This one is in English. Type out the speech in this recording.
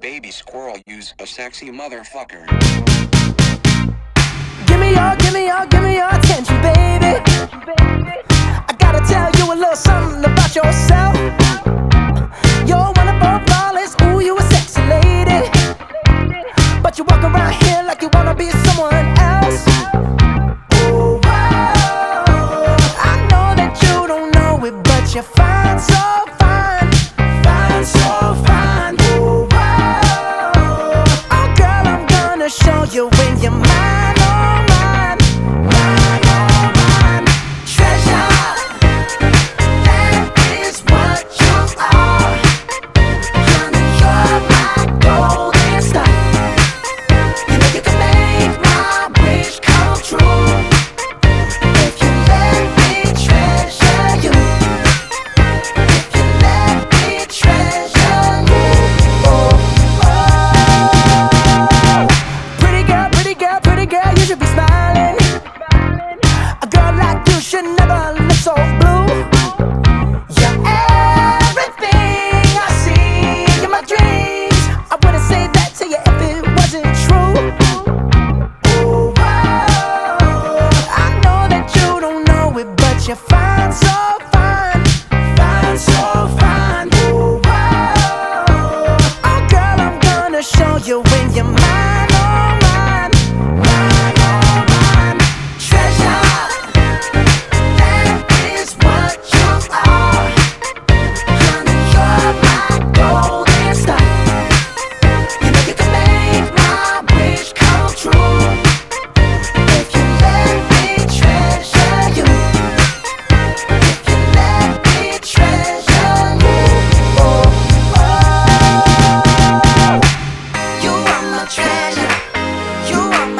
Baby squirrel use a sexy motherfucker. Give me your, give me your, give me your attention, baby. I gotta tell you a little something about yourself. You're wonderful, flawless, ooh, you a sexy lady. But you walk around here like you wanna be you when you should never look so blue. You're everything I see in my dreams. I wouldn't say that to you if it wasn't true. Whoa. I know that you don't know it, but you're fine, so fine. Fine, so fine. Oh, girl, I'm gonna show you